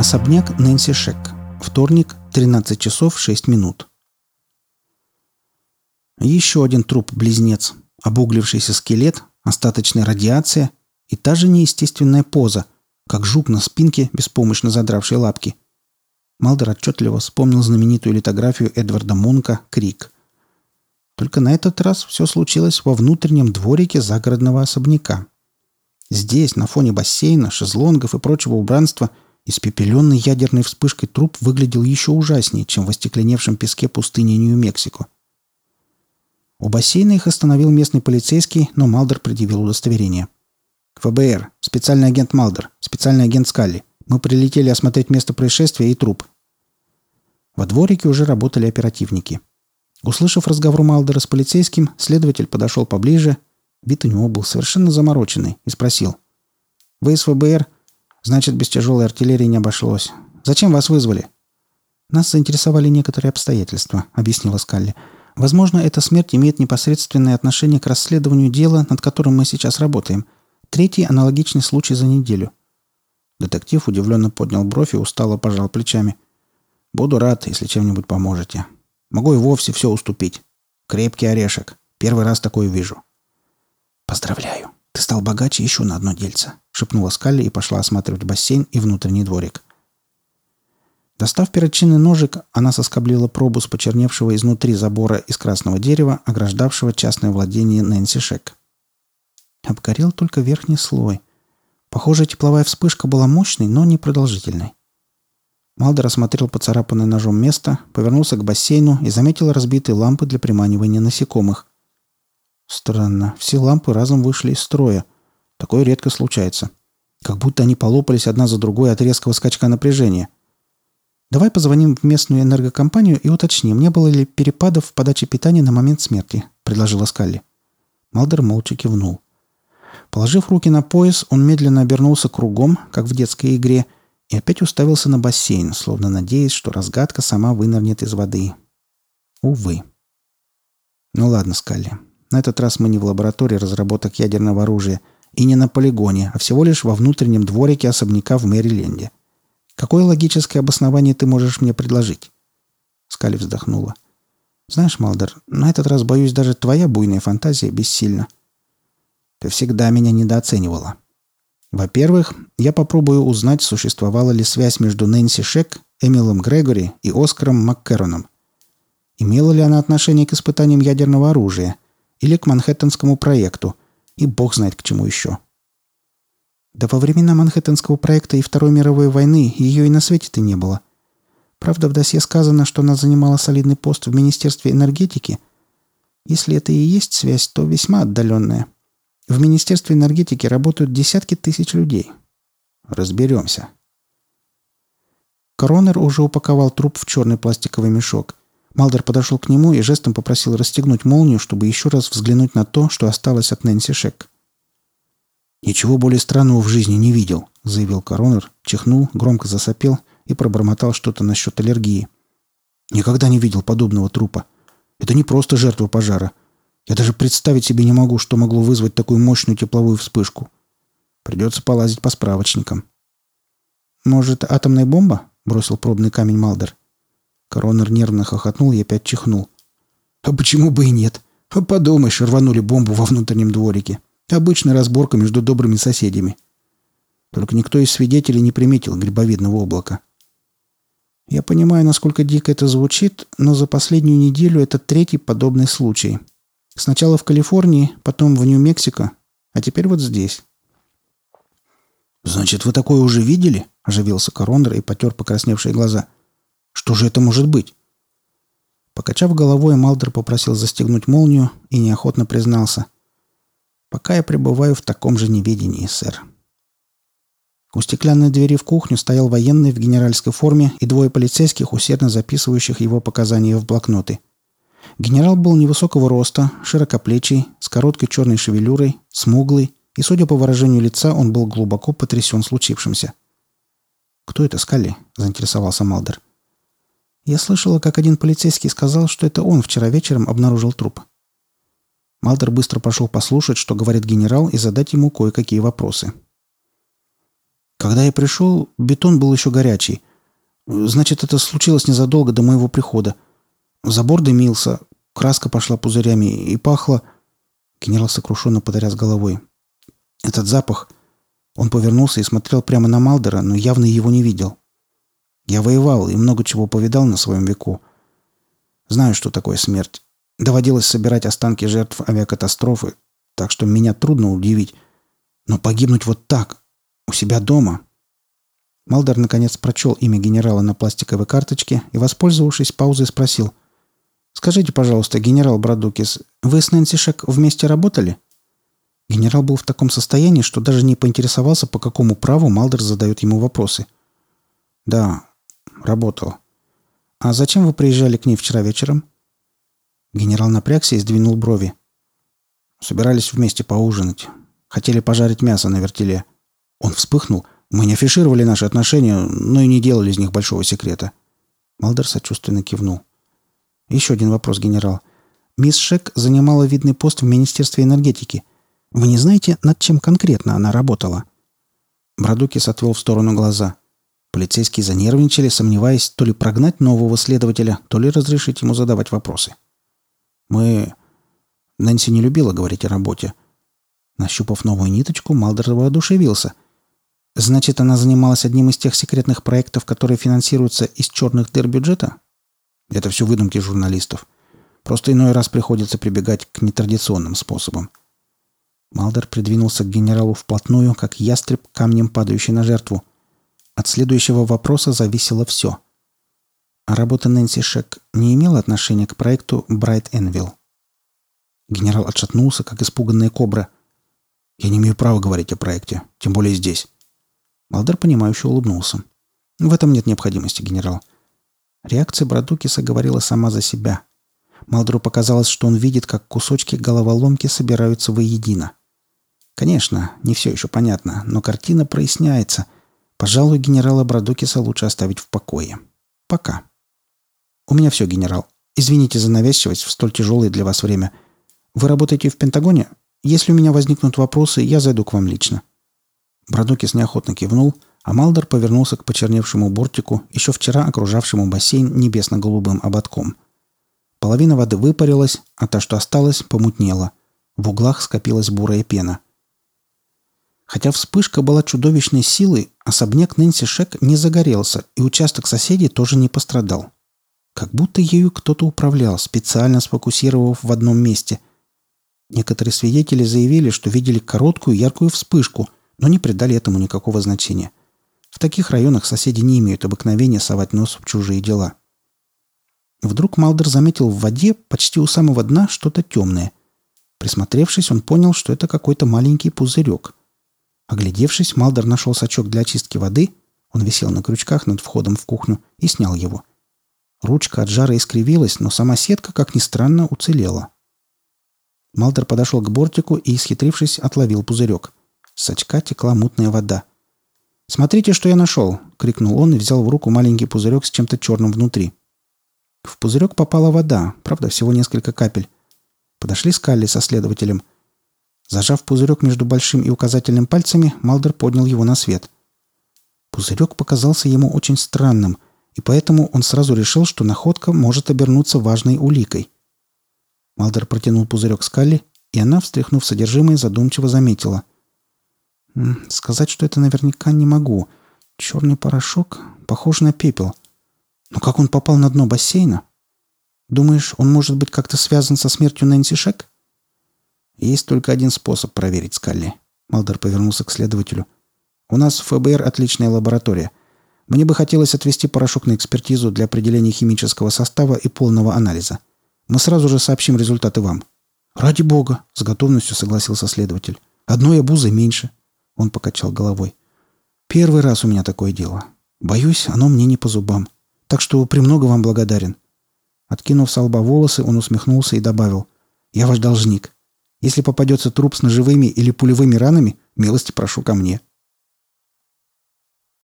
Особняк Нэнси Шек. Вторник, 13 часов 6 минут. Еще один труп-близнец. Обуглившийся скелет, остаточная радиация и та же неестественная поза, как жук на спинке, беспомощно задравшей лапки. Малдер отчетливо вспомнил знаменитую литографию Эдварда Мунка «Крик». Только на этот раз все случилось во внутреннем дворике загородного особняка. Здесь, на фоне бассейна, шезлонгов и прочего убранства, испепеленный ядерной вспышкой труп выглядел еще ужаснее, чем в остекленевшем песке пустыни Нью-Мексико. У бассейна их остановил местный полицейский, но Малдер предъявил удостоверение. «ФБР. Специальный агент Малдер. Специальный агент Скалли. Мы прилетели осмотреть место происшествия и труп». Во дворике уже работали оперативники. Услышав разговор Малдера с полицейским, следователь подошел поближе Вид у него был совершенно замороченный и спросил. «Вы из ФБР? Значит, без тяжелой артиллерии не обошлось. Зачем вас вызвали?» «Нас заинтересовали некоторые обстоятельства», — объяснила Скалли. «Возможно, эта смерть имеет непосредственное отношение к расследованию дела, над которым мы сейчас работаем. Третий аналогичный случай за неделю». Детектив удивленно поднял бровь и устало пожал плечами. «Буду рад, если чем-нибудь поможете. Могу и вовсе все уступить. Крепкий орешек. Первый раз такое вижу». «Поздравляю. Ты стал богаче еще на одно дельце», — шепнула Скалли и пошла осматривать бассейн и внутренний дворик. Достав перочинный ножик, она соскоблила пробу с почерневшего изнутри забора из красного дерева, ограждавшего частное владение Нэнси Шек. Обгорел только верхний слой. Похоже, тепловая вспышка была мощной, но непродолжительной. Малдер осмотрел поцарапанное ножом место, повернулся к бассейну и заметил разбитые лампы для приманивания насекомых. Странно. Все лампы разом вышли из строя. Такое редко случается. Как будто они полопались одна за другой от резкого скачка напряжения. Давай позвоним в местную энергокомпанию и уточним, не было ли перепадов в подаче питания на момент смерти, предложила Скалли. Малдер молча кивнул. Положив руки на пояс, он медленно обернулся кругом, как в детской игре, и опять уставился на бассейн, словно надеясь, что разгадка сама вынырнет из воды. Увы. Ну ладно, Скалли, на этот раз мы не в лаборатории разработок ядерного оружия и не на полигоне, а всего лишь во внутреннем дворике особняка в Мэриленде. Какое логическое обоснование ты можешь мне предложить?» Скали вздохнула. «Знаешь, Малдер, на этот раз, боюсь, даже твоя буйная фантазия бессильна. Ты всегда меня недооценивала. Во-первых, я попробую узнать, существовала ли связь между Нэнси Шек, Эмилом Грегори и Оскаром Маккероном. Имела ли она отношение к испытаниям ядерного оружия – или к Манхэттенскому проекту, и бог знает к чему еще. Да во времена Манхэттенского проекта и Второй мировой войны ее и на свете-то не было. Правда, в досье сказано, что она занимала солидный пост в Министерстве энергетики. Если это и есть связь, то весьма отдаленная. В Министерстве энергетики работают десятки тысяч людей. Разберемся. Коронер уже упаковал труп в черный пластиковый мешок. Малдер подошел к нему и жестом попросил расстегнуть молнию, чтобы еще раз взглянуть на то, что осталось от Нэнси Шек. «Ничего более странного в жизни не видел», — заявил коронер, чихнул, громко засопел и пробормотал что-то насчет аллергии. «Никогда не видел подобного трупа. Это не просто жертва пожара. Я даже представить себе не могу, что могло вызвать такую мощную тепловую вспышку. Придется полазить по справочникам». «Может, атомная бомба?» — бросил пробный камень Малдер. Коронер нервно хохотнул и опять чихнул. «А почему бы и нет? А подумаешь, рванули бомбу во внутреннем дворике. Обычная разборка между добрыми соседями». Только никто из свидетелей не приметил грибовидного облака. Я понимаю, насколько дико это звучит, но за последнюю неделю это третий подобный случай. Сначала в Калифорнии, потом в Нью-Мексико, а теперь вот здесь. «Значит, вы такое уже видели?» – оживился коронер и потер покрасневшие глаза – что же это может быть? Покачав головой, Малдер попросил застегнуть молнию и неохотно признался. «Пока я пребываю в таком же неведении, сэр». У стеклянной двери в кухню стоял военный в генеральской форме и двое полицейских, усердно записывающих его показания в блокноты. Генерал был невысокого роста, широкоплечий, с короткой черной шевелюрой, смуглый, и, судя по выражению лица, он был глубоко потрясен случившимся. «Кто это, Скалли?» – заинтересовался Малдер. Я слышала, как один полицейский сказал, что это он вчера вечером обнаружил труп. Малдер быстро пошел послушать, что говорит генерал, и задать ему кое-какие вопросы. Когда я пришел, бетон был еще горячий. Значит, это случилось незадолго до моего прихода. Забор дымился, краска пошла пузырями и пахло... Генерал сокрушенно потряс головой. Этот запах... Он повернулся и смотрел прямо на Малдера, но явно его не видел. Я воевал и много чего повидал на своем веку. Знаю, что такое смерть. Доводилось собирать останки жертв авиакатастрофы, так что меня трудно удивить. Но погибнуть вот так, у себя дома... Малдер наконец прочел имя генерала на пластиковой карточке и, воспользовавшись паузой, спросил. «Скажите, пожалуйста, генерал Брадукис, вы с Нэнси Шек вместе работали?» Генерал был в таком состоянии, что даже не поинтересовался, по какому праву Малдер задает ему вопросы. «Да, работал. А зачем вы приезжали к ней вчера вечером?» Генерал напрягся и сдвинул брови. «Собирались вместе поужинать. Хотели пожарить мясо на вертеле. Он вспыхнул. Мы не афишировали наши отношения, но и не делали из них большого секрета». Малдер сочувственно кивнул. «Еще один вопрос, генерал. Мисс Шек занимала видный пост в Министерстве энергетики. Вы не знаете, над чем конкретно она работала?» Брадукис отвел в сторону глаза. Полицейские занервничали, сомневаясь то ли прогнать нового следователя, то ли разрешить ему задавать вопросы. «Мы...» Нэнси не любила говорить о работе. Нащупав новую ниточку, Малдер воодушевился. «Значит, она занималась одним из тех секретных проектов, которые финансируются из черных дыр бюджета?» «Это все выдумки журналистов. Просто иной раз приходится прибегать к нетрадиционным способам. Малдер придвинулся к генералу вплотную, как ястреб, камнем падающий на жертву. От следующего вопроса зависело все. А работа Нэнси Шек не имела отношения к проекту Брайт Энвилл. Генерал отшатнулся, как испуганная кобра. «Я не имею права говорить о проекте, тем более здесь». Малдер, понимающе улыбнулся. «В этом нет необходимости, генерал». Реакция Брадукиса говорила сама за себя. Малдеру показалось, что он видит, как кусочки головоломки собираются воедино. Конечно, не все еще понятно, но картина проясняется. Пожалуй, генерала Брадукиса лучше оставить в покое. Пока. У меня все, генерал. Извините за навязчивость в столь тяжелое для вас время. Вы работаете в Пентагоне? Если у меня возникнут вопросы, я зайду к вам лично. Брадукис неохотно кивнул, а Малдер повернулся к почерневшему бортику, еще вчера окружавшему бассейн небесно-голубым ободком. Половина воды выпарилась, а та, что осталась, помутнела. В углах скопилась бурая пена – Хотя вспышка была чудовищной силой, особняк Нэнси Шек не загорелся, и участок соседей тоже не пострадал. Как будто ею кто-то управлял, специально сфокусировав в одном месте. Некоторые свидетели заявили, что видели короткую яркую вспышку, но не придали этому никакого значения. В таких районах соседи не имеют обыкновения совать нос в чужие дела. Вдруг Малдер заметил в воде почти у самого дна что-то темное. Присмотревшись, он понял, что это какой-то маленький пузырек – Оглядевшись, Малдер нашел сачок для очистки воды. Он висел на крючках над входом в кухню и снял его. Ручка от жара искривилась, но сама сетка, как ни странно, уцелела. Малдер подошел к бортику и, исхитрившись, отловил пузырек. С сачка текла мутная вода. «Смотрите, что я нашел!» — крикнул он и взял в руку маленький пузырек с чем-то черным внутри. В пузырек попала вода, правда, всего несколько капель. Подошли Скалли со следователем. Зажав пузырек между большим и указательным пальцами, Малдер поднял его на свет. Пузырек показался ему очень странным, и поэтому он сразу решил, что находка может обернуться важной уликой. Малдер протянул пузырек Скалли, и она, встряхнув содержимое, задумчиво заметила. «Сказать, что это наверняка не могу. Черный порошок похож на пепел. Но как он попал на дно бассейна? Думаешь, он может быть как-то связан со смертью Нэнси Шек?» Есть только один способ проверить Скалли. Малдер повернулся к следователю. У нас в ФБР отличная лаборатория. Мне бы хотелось отвести порошок на экспертизу для определения химического состава и полного анализа. Мы сразу же сообщим результаты вам. Ради бога, с готовностью согласился следователь. Одной обузы меньше. Он покачал головой. Первый раз у меня такое дело. Боюсь, оно мне не по зубам. Так что премного вам благодарен. Откинув с лба волосы, он усмехнулся и добавил. «Я ваш должник. Если попадется труп с ножевыми или пулевыми ранами, милости прошу ко мне.